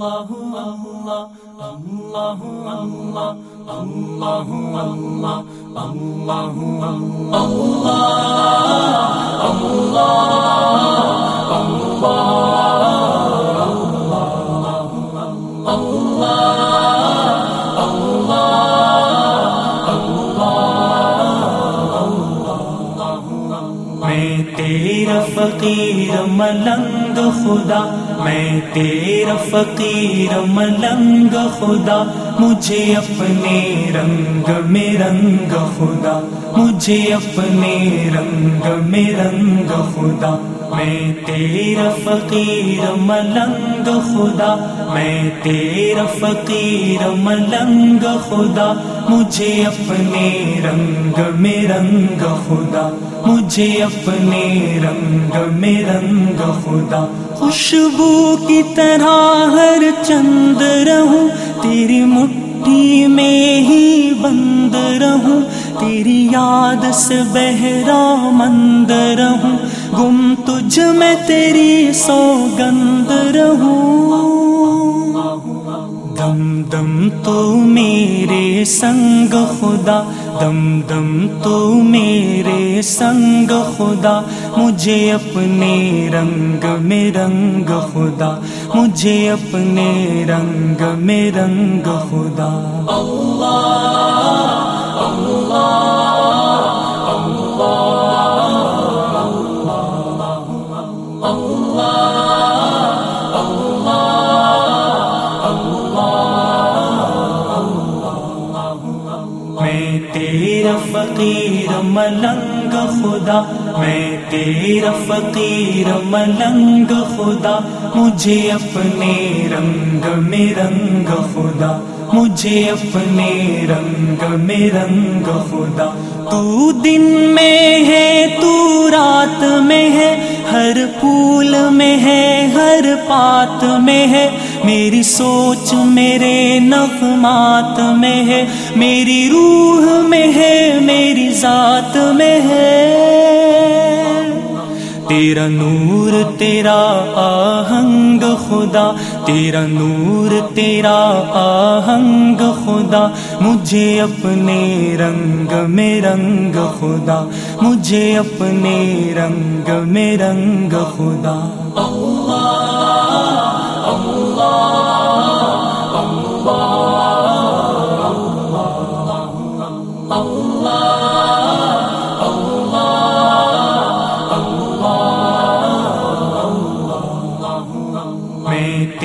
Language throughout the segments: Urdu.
اللہ اللہ اللہ اللہ اللہ اللہ اللہ میں تیرا فقیر ملنگ خدا، میں تیرا فقیر ملنگ خدا، مجھے اپنے رنگ میں رنگ خدا، مجھے اپنے رنگ میں رنگ خدا، میں تیرا فقیر ملنگ خدا، میں تیرا فقیر ملنگ خدا، مجھے اپنے رنگ میں رنگ خدا، مجھے اپنے رنگ میں رنگ خدا۔ خوشبو کی طرح ہر چند رہوں۔ تیری مٹھی میں ہی بند رہوں۔ تیری یاد سے بہرا مند رہوں۔ گم تجھ میں تیری سوگند رہوں۔ دم دم تو میرے سنگ خدا، دم دم تو میرے سنگ خدا، مجھے اپنے رنگ میں رنگ خدا، مجھے اپنے رنگ میں رنگ خدا۔ اللہ تیرا فقیر ملنگ خدا میں تیرا فقیر ملنگ خدا، مجھے اپنے رنگ میں رنگ خدا، مجھے اپنے رنگ میں رنگ خدا۔ تو دن میں ہے، تو رات میں ہے، ہر پھول میں ہے، ہر پات میں ہے۔ میری سوچ میرے نغمات میں ہے، میری روح میں ہے، میری ذات میں ہے۔ تیرا نور، تیرا آہنگ خدا، تیرا نور، تیرا آہنگ خدا، مجھے اپنے رنگ میں رنگ خدا، مجھے اپنے رنگ میں رنگ خدا۔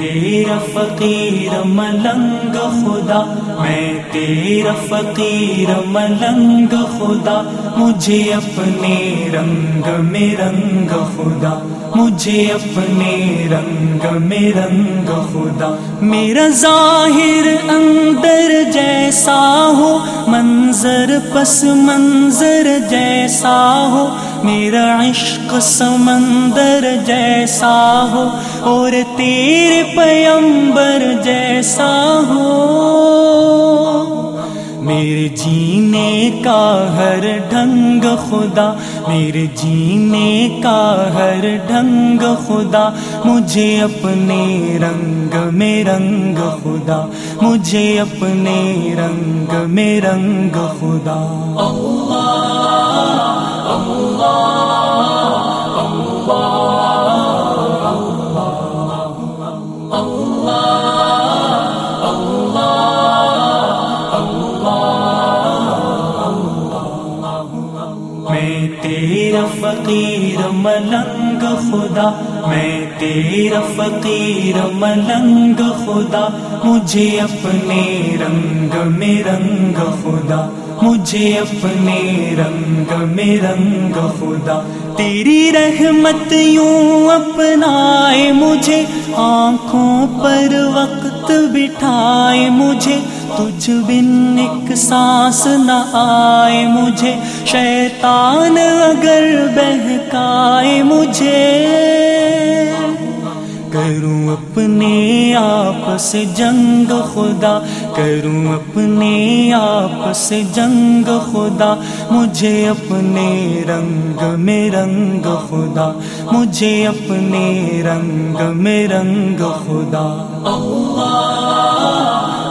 تیرا فقیر ملنگ خدا، میں تیرا فقیر ملنگ خدا، مجھے اپنے رنگ میں رنگ خدا، مجھے اپنے رنگ میں رنگ خدا۔ میرا ظاہر اندر جیسا ہو، منظر پس منظر جیسا ہو۔ میرا عشق سمندر جیسا ہو، اور تیرے پیمبر جیسا ہو۔ میرے جینے کا ہر ڈھنگ خدا، میرے جینے کا ہر ڈھنگ خدا۔ مجھے اپنے رنگ میں رنگ خدا، مجھے اپنے رنگ میں رنگ خدا۔ میں تیرا فقیر ملنگ خدا، میں تیرا فقیر ملنگ خدا، مجھے اپنے رنگ میں رنگ خدا، مجھے اپنے رنگ میں رنگ خدا۔ تیری رحمت یوں اپنائے مجھے، آنکھوں پر وقت بٹھائے مجھے تجھ بن ایک سانس نہ آئے مجھے، شیطان اگر بہکائے مجھے۔ کروں اپنے آپ سے جنگ خدا، کروں اپنے آپ سے جنگ خدا۔ مجھے اپنے رنگ میں رنگ خدا، مجھے اپنے رنگ میں رنگ خدا۔ میں تیرا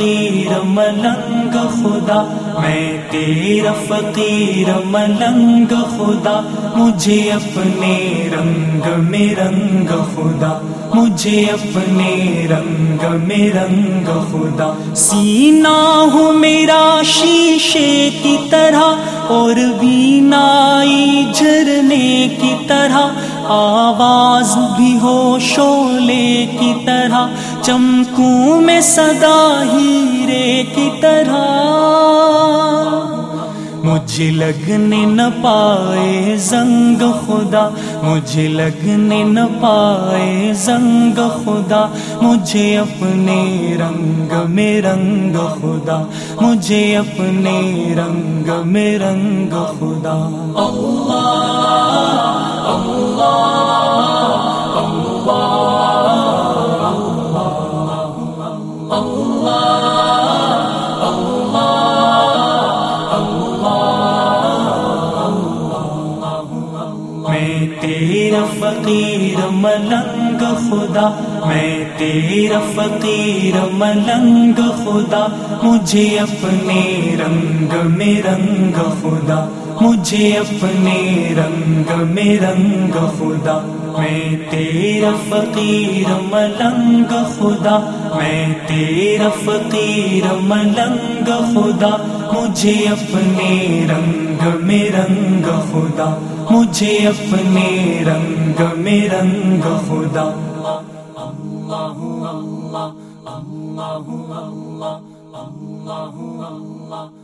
فقیر ملنگ خدا میں تیرا فقیر ملنگ خدا، مجھے اپنے رنگ میں رنگ خدا، مجھے اپنے رنگ میں رنگ خدا۔ سینا ہوں میرا شیشے کی طرح، اور بینائی جھرنے کی طرح۔ آواز بھی ہو شولے کی طرح، چمکوں میں صدا ہیرے کی طرح۔ مجھے لگنے نہ پائے زنگ خدا، مجھے لگنے نہ پائے زنگ خدا، مجھے اپنے رنگ میں رنگ خدا، مجھے اپنے رنگ میں رنگ خدا۔ میں فقیر ملنگ خدا، میں تیرا فقیر ملنگ خدا، مجھے اپنے رنگ میں رنگ خدا، مجھے اپنے رنگ میں رنگ خدا، میں تیرا فقیر ملنگ خدا، میں تیرا فقیر ملنگ خدا مجھے اپنے رنگ میں رنگ خدا مجھے اپنے رنگ میں رنگ خدا اللہ اللہ اللہ اللہ اللہ اللہ